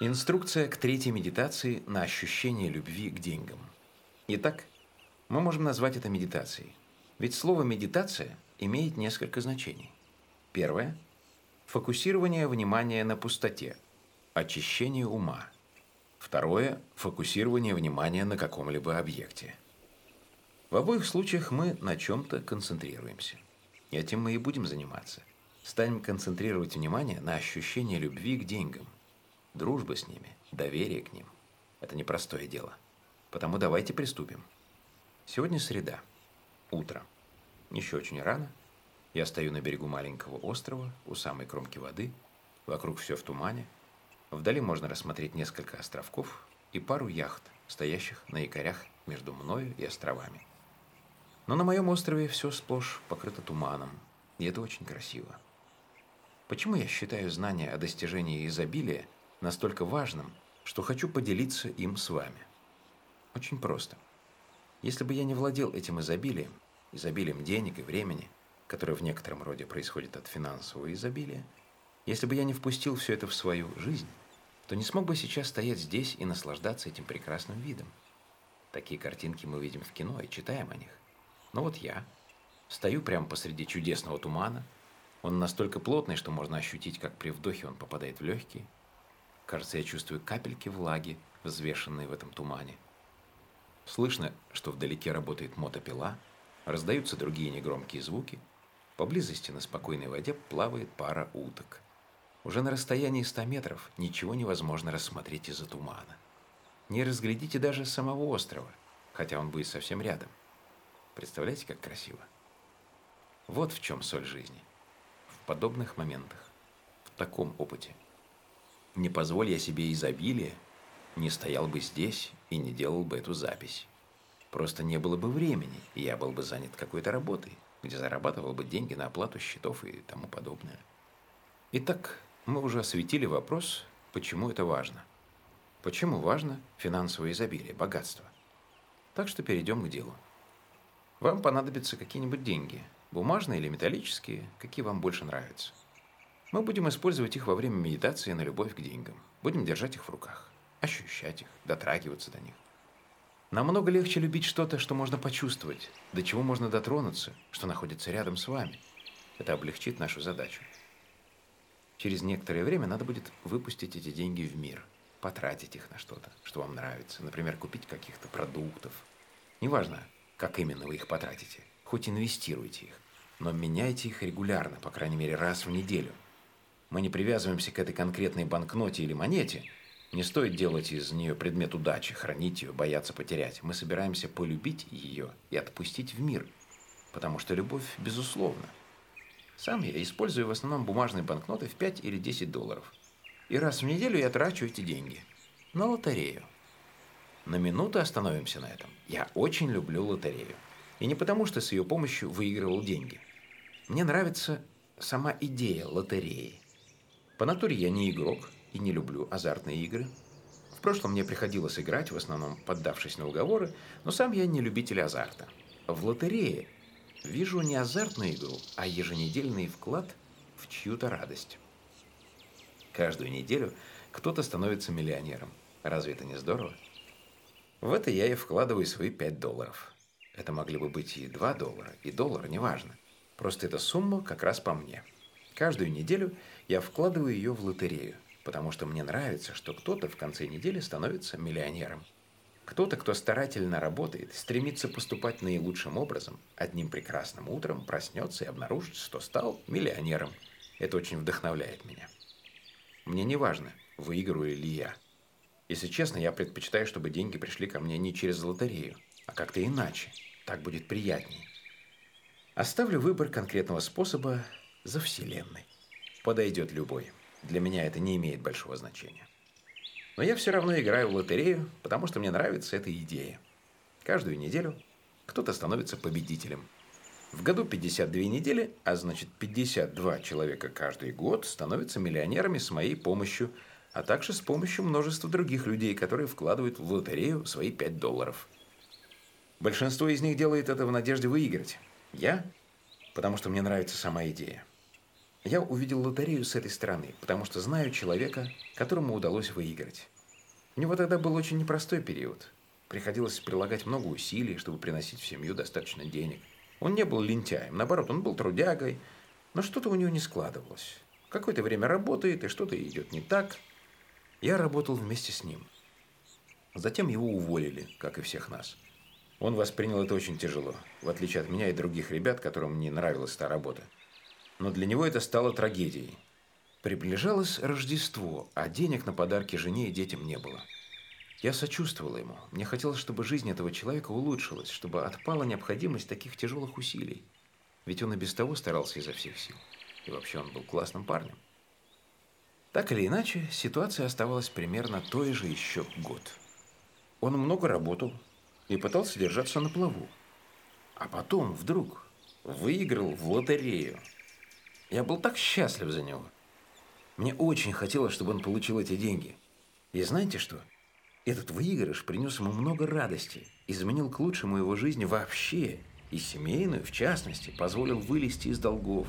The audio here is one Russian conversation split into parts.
Инструкция к третьей медитации на ощущение любви к деньгам. Итак, мы можем назвать это медитацией. Ведь слово «медитация» имеет несколько значений. Первое – фокусирование внимания на пустоте, очищение ума. Второе – фокусирование внимания на каком-либо объекте. В обоих случаях мы на чем-то концентрируемся. Этим мы и будем заниматься. Станем концентрировать внимание на ощущение любви к деньгам, дружбы с ними, доверие к ним. Это непростое дело. Потому давайте приступим. Сегодня среда. Утро. Еще очень рано. Я стою на берегу маленького острова, у самой кромки воды. Вокруг все в тумане. Вдали можно рассмотреть несколько островков и пару яхт, стоящих на якорях между мною и островами. Но на моем острове все сплошь покрыто туманом, и это очень красиво. Почему я считаю знание о достижении изобилия настолько важным, что хочу поделиться им с вами? Очень просто. Если бы я не владел этим изобилием, изобилием денег и времени, которое в некотором роде происходит от финансового изобилия, если бы я не впустил все это в свою жизнь, то не смог бы сейчас стоять здесь и наслаждаться этим прекрасным видом. Такие картинки мы видим в кино и читаем о них. Но вот я стою прямо посреди чудесного тумана. Он настолько плотный, что можно ощутить, как при вдохе он попадает в легкие. Кажется, я чувствую капельки влаги, взвешенные в этом тумане. Слышно, что вдалеке работает мотопила, раздаются другие негромкие звуки. Поблизости на спокойной воде плавает пара уток. Уже на расстоянии 100 метров ничего невозможно рассмотреть из-за тумана. Не разглядите даже самого острова, хотя он будет совсем рядом. Представляете, как красиво? Вот в чем соль жизни. В подобных моментах, в таком опыте. Не позволь я себе изобилия, не стоял бы здесь и не делал бы эту запись. Просто не было бы времени, и я был бы занят какой-то работой, где зарабатывал бы деньги на оплату счетов и тому подобное. Итак, мы уже осветили вопрос, почему это важно. Почему важно финансовое изобилие, богатство. Так что перейдем к делу. Вам понадобятся какие-нибудь деньги, бумажные или металлические, какие вам больше нравятся. Мы будем использовать их во время медитации на любовь к деньгам. Будем держать их в руках, ощущать их, дотрагиваться до них. Намного легче любить что-то, что можно почувствовать, до чего можно дотронуться, что находится рядом с вами. Это облегчит нашу задачу. Через некоторое время надо будет выпустить эти деньги в мир, потратить их на что-то, что вам нравится. Например, купить каких-то продуктов. Неважно, как именно вы их потратите. Хоть инвестируйте их, но меняйте их регулярно, по крайней мере раз в неделю. Мы не привязываемся к этой конкретной банкноте или монете. Не стоит делать из нее предмет удачи, хранить ее, бояться потерять. Мы собираемся полюбить ее и отпустить в мир, потому что любовь безусловна. Сам я использую в основном бумажные банкноты в 5 или 10 долларов. И раз в неделю я трачу эти деньги на лотерею. На минуту остановимся на этом. Я очень люблю лотерею. И не потому, что с ее помощью выигрывал деньги. Мне нравится сама идея лотереи. По натуре я не игрок и не люблю азартные игры. В прошлом мне приходилось играть, в основном поддавшись на уговоры, но сам я не любитель азарта. В лотерее вижу не азартную игру, а еженедельный вклад в чью-то радость. Каждую неделю кто-то становится миллионером. Разве это не здорово? В это я и вкладываю свои 5 долларов. Это могли бы быть и 2 доллара, и доллар, неважно. Просто эта сумма как раз по мне. Каждую неделю я вкладываю ее в лотерею, потому что мне нравится, что кто-то в конце недели становится миллионером. Кто-то, кто старательно работает, стремится поступать наилучшим образом, одним прекрасным утром проснется и обнаружит, что стал миллионером. Это очень вдохновляет меня. Мне не важно, выиграю ли я. Если честно, я предпочитаю, чтобы деньги пришли ко мне не через лотерею, а как-то иначе. Так будет приятнее. Оставлю выбор конкретного способа за Вселенной. Подойдет любой. Для меня это не имеет большого значения. Но я все равно играю в лотерею, потому что мне нравится эта идея. Каждую неделю кто-то становится победителем. В году 52 недели, а значит 52 человека каждый год становятся миллионерами с моей помощью – а также с помощью множества других людей, которые вкладывают в лотерею свои 5 долларов. Большинство из них делает это в надежде выиграть. Я? Потому что мне нравится сама идея. Я увидел лотерею с этой стороны, потому что знаю человека, которому удалось выиграть. У него тогда был очень непростой период. Приходилось прилагать много усилий, чтобы приносить в семью достаточно денег. Он не был лентяем, наоборот, он был трудягой, но что-то у него не складывалось. Какое-то время работает, и что-то идет не так. Я работал вместе с ним. Затем его уволили, как и всех нас. Он воспринял это очень тяжело, в отличие от меня и других ребят, которым не нравилась та работа. Но для него это стало трагедией. Приближалось Рождество, а денег на подарки жене и детям не было. Я сочувствовала ему. Мне хотелось, чтобы жизнь этого человека улучшилась, чтобы отпала необходимость таких тяжелых усилий. Ведь он и без того старался изо всех сил. И вообще он был классным парнем. Так или иначе, ситуация оставалась примерно той же еще год. Он много работал и пытался держаться на плаву. А потом вдруг выиграл в лотерею. Я был так счастлив за него. Мне очень хотелось, чтобы он получил эти деньги. И знаете что? Этот выигрыш принес ему много радости, изменил к лучшему его жизнь вообще, и семейную, в частности, позволил вылезти из долгов.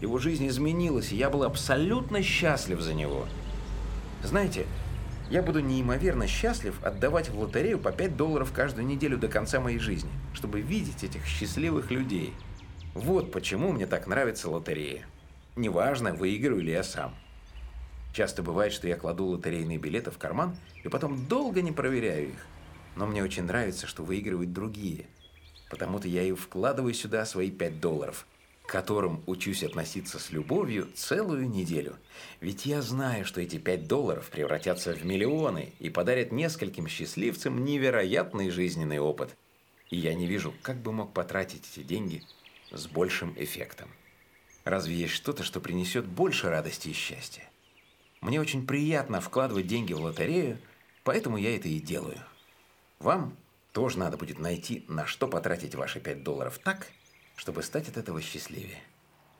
Его жизнь изменилась, и я был абсолютно счастлив за него. Знаете, я буду неимоверно счастлив отдавать в лотерею по 5 долларов каждую неделю до конца моей жизни, чтобы видеть этих счастливых людей. Вот почему мне так нравится лотерея. Неважно, выиграю ли я сам. Часто бывает, что я кладу лотерейные билеты в карман и потом долго не проверяю их. Но мне очень нравится, что выигрывают другие. Потому-то я и вкладываю сюда свои 5 долларов, к которым учусь относиться с любовью целую неделю. Ведь я знаю, что эти 5 долларов превратятся в миллионы и подарят нескольким счастливцам невероятный жизненный опыт. И я не вижу, как бы мог потратить эти деньги с большим эффектом. Разве есть что-то, что принесет больше радости и счастья? Мне очень приятно вкладывать деньги в лотерею, поэтому я это и делаю. Вам тоже надо будет найти, на что потратить ваши 5 долларов так, чтобы стать от этого счастливее.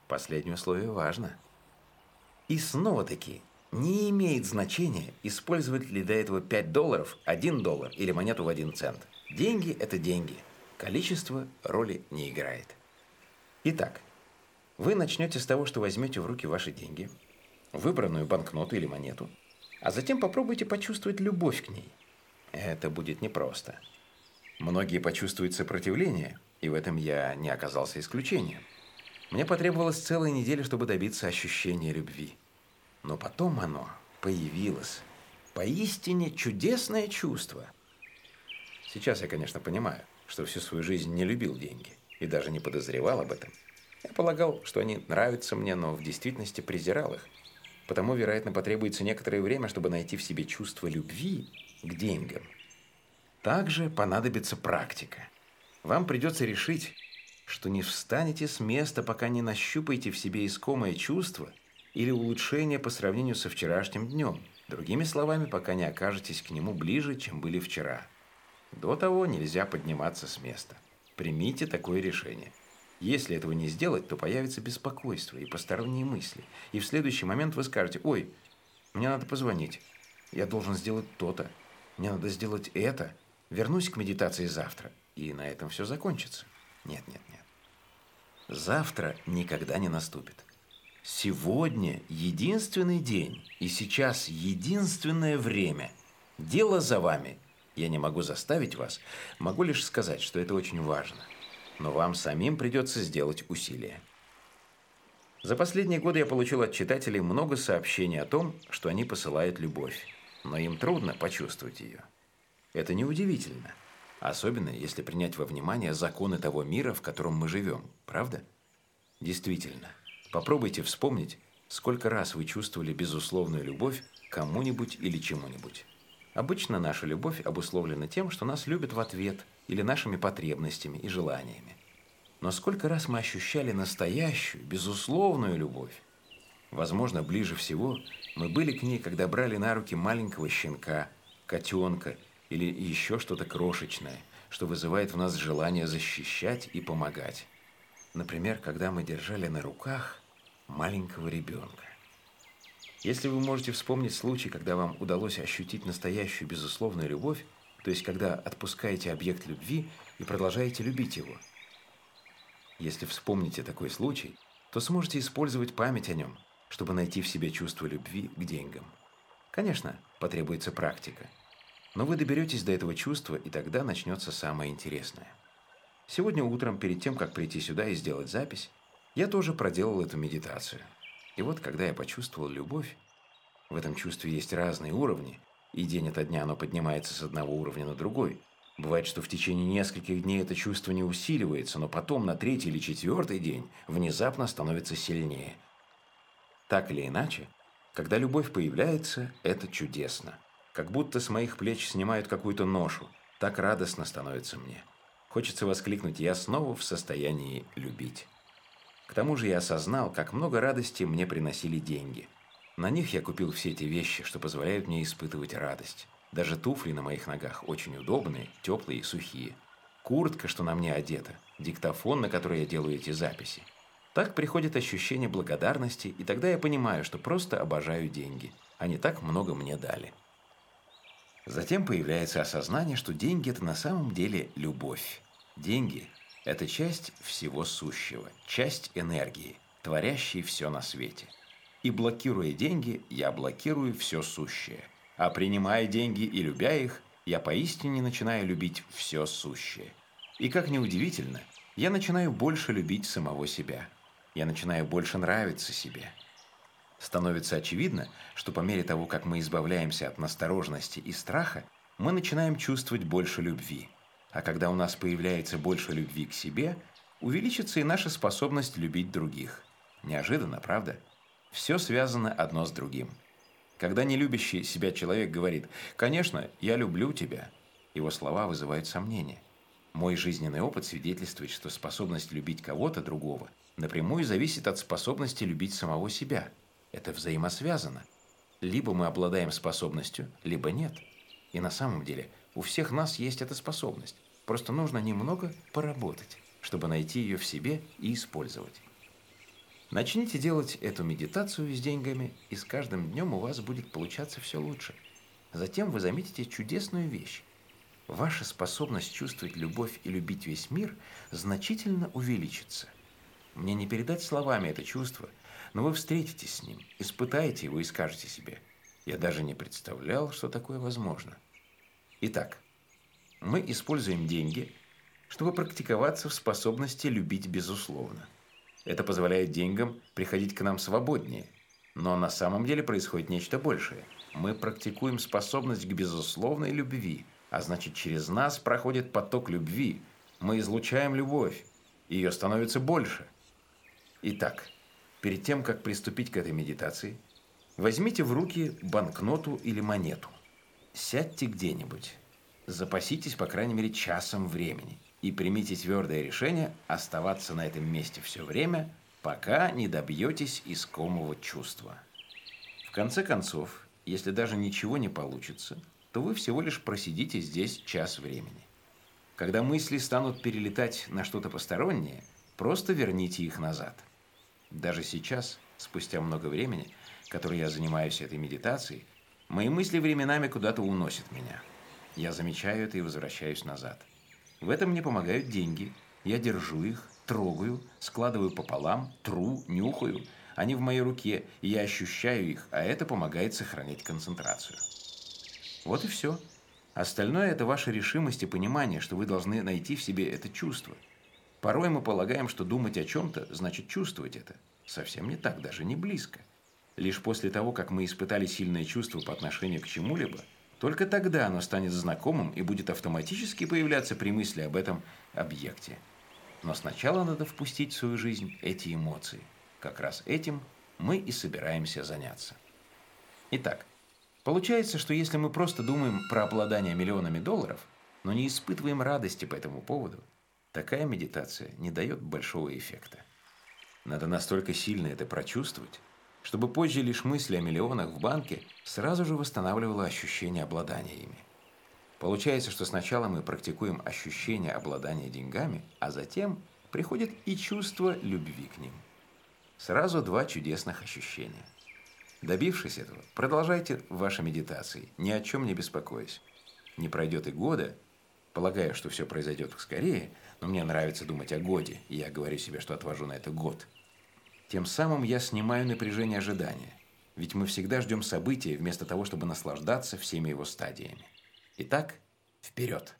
Последнее условие важно. И снова-таки, не имеет значения, использовать ли до этого 5 долларов, 1 доллар или монету в 1 цент. Деньги – это деньги. Количество роли не играет. Итак, вы начнете с того, что возьмете в руки ваши деньги – выбранную банкноту или монету, а затем попробуйте почувствовать любовь к ней. Это будет непросто. Многие почувствуют сопротивление, и в этом я не оказался исключением. Мне потребовалось целая неделя, чтобы добиться ощущения любви. Но потом оно появилось. Поистине чудесное чувство. Сейчас я, конечно, понимаю, что всю свою жизнь не любил деньги и даже не подозревал об этом. Я полагал, что они нравятся мне, но в действительности презирал их. Потому, вероятно, потребуется некоторое время, чтобы найти в себе чувство любви к деньгам. Также понадобится практика. Вам придется решить, что не встанете с места, пока не нащупаете в себе искомое чувство или улучшение по сравнению со вчерашним днем. Другими словами, пока не окажетесь к нему ближе, чем были вчера. До того нельзя подниматься с места. Примите такое решение – если этого не сделать, то появится беспокойство и посторонние мысли. И в следующий момент вы скажете, ой, мне надо позвонить, я должен сделать то-то, мне надо сделать это, вернусь к медитации завтра, и на этом все закончится. Нет, нет, нет. Завтра никогда не наступит. Сегодня единственный день, и сейчас единственное время. Дело за вами. Я не могу заставить вас, могу лишь сказать, что это очень важно но вам самим придется сделать усилия. За последние годы я получил от читателей много сообщений о том, что они посылают любовь, но им трудно почувствовать ее. Это неудивительно, особенно если принять во внимание законы того мира, в котором мы живем, правда? Действительно, попробуйте вспомнить, сколько раз вы чувствовали безусловную любовь кому-нибудь или чему-нибудь. Обычно наша любовь обусловлена тем, что нас любят в ответ или нашими потребностями и желаниями. Но сколько раз мы ощущали настоящую, безусловную любовь? Возможно, ближе всего мы были к ней, когда брали на руки маленького щенка, котенка или еще что-то крошечное, что вызывает в нас желание защищать и помогать. Например, когда мы держали на руках маленького ребенка. Если вы можете вспомнить случай, когда вам удалось ощутить настоящую безусловную любовь, то есть когда отпускаете объект любви и продолжаете любить его. Если вспомните такой случай, то сможете использовать память о нем, чтобы найти в себе чувство любви к деньгам. Конечно, потребуется практика. Но вы доберетесь до этого чувства, и тогда начнется самое интересное. Сегодня утром, перед тем, как прийти сюда и сделать запись, я тоже проделал эту медитацию. И вот, когда я почувствовал любовь, в этом чувстве есть разные уровни, и день ото дня оно поднимается с одного уровня на другой. Бывает, что в течение нескольких дней это чувство не усиливается, но потом на третий или четвертый день внезапно становится сильнее. Так или иначе, когда любовь появляется, это чудесно. Как будто с моих плеч снимают какую-то ношу. Так радостно становится мне. Хочется воскликнуть «Я снова в состоянии любить». К тому же я осознал, как много радости мне приносили деньги. На них я купил все эти вещи, что позволяют мне испытывать радость. Даже туфли на моих ногах очень удобные, теплые и сухие. Куртка, что на мне одета, диктофон, на который я делаю эти записи. Так приходит ощущение благодарности, и тогда я понимаю, что просто обожаю деньги. Они так много мне дали. Затем появляется осознание, что деньги – это на самом деле любовь. Деньги – это часть всего сущего, часть энергии, творящей все на свете. И блокируя деньги, я блокирую все сущее. А принимая деньги и любя их, я поистине начинаю любить все сущее. И как ни удивительно, я начинаю больше любить самого себя. Я начинаю больше нравиться себе. Становится очевидно, что по мере того, как мы избавляемся от настороженности и страха, мы начинаем чувствовать больше любви. А когда у нас появляется больше любви к себе, увеличится и наша способность любить других. Неожиданно, правда? Все связано одно с другим. Когда нелюбящий себя человек говорит «Конечно, я люблю тебя», его слова вызывают сомнения. Мой жизненный опыт свидетельствует, что способность любить кого-то другого напрямую зависит от способности любить самого себя. Это взаимосвязано. Либо мы обладаем способностью, либо нет. И на самом деле у всех нас есть эта способность. Просто нужно немного поработать, чтобы найти ее в себе и использовать. Начните делать эту медитацию с деньгами, и с каждым днем у вас будет получаться все лучше. Затем вы заметите чудесную вещь. Ваша способность чувствовать любовь и любить весь мир значительно увеличится. Мне не передать словами это чувство, но вы встретитесь с ним, испытаете его и скажете себе, я даже не представлял, что такое возможно. Итак, мы используем деньги, чтобы практиковаться в способности любить безусловно. Это позволяет деньгам приходить к нам свободнее. Но на самом деле происходит нечто большее. Мы практикуем способность к безусловной любви, а значит через нас проходит поток любви. Мы излучаем любовь. Ее становится больше. Итак, перед тем, как приступить к этой медитации, возьмите в руки банкноту или монету. Сядьте где-нибудь. Запаситесь, по крайней мере, часом времени и примите твердое решение оставаться на этом месте все время, пока не добьетесь искомого чувства. В конце концов, если даже ничего не получится, то вы всего лишь просидите здесь час времени. Когда мысли станут перелетать на что-то постороннее, просто верните их назад. Даже сейчас, спустя много времени, которое я занимаюсь этой медитацией, мои мысли временами куда-то уносят меня. Я замечаю это и возвращаюсь назад – в этом мне помогают деньги. Я держу их, трогаю, складываю пополам, тру, нюхаю. Они в моей руке, и я ощущаю их, а это помогает сохранять концентрацию. Вот и все. Остальное – это ваша решимость и понимание, что вы должны найти в себе это чувство. Порой мы полагаем, что думать о чем-то значит чувствовать это. Совсем не так, даже не близко. Лишь после того, как мы испытали сильное чувство по отношению к чему-либо – только тогда оно станет знакомым и будет автоматически появляться при мысли об этом объекте. Но сначала надо впустить в свою жизнь эти эмоции. Как раз этим мы и собираемся заняться. Итак, получается, что если мы просто думаем про обладание миллионами долларов, но не испытываем радости по этому поводу, такая медитация не дает большого эффекта. Надо настолько сильно это прочувствовать, чтобы позже лишь мысли о миллионах в банке сразу же восстанавливало ощущение обладания ими. Получается, что сначала мы практикуем ощущение обладания деньгами, а затем приходит и чувство любви к ним. Сразу два чудесных ощущения. Добившись этого, продолжайте ваши медитации, ни о чем не беспокоясь. Не пройдет и года, полагаю, что все произойдет скорее, но мне нравится думать о годе, и я говорю себе, что отвожу на это год – Тем самым я снимаю напряжение ожидания. Ведь мы всегда ждем события, вместо того, чтобы наслаждаться всеми его стадиями. Итак, вперед!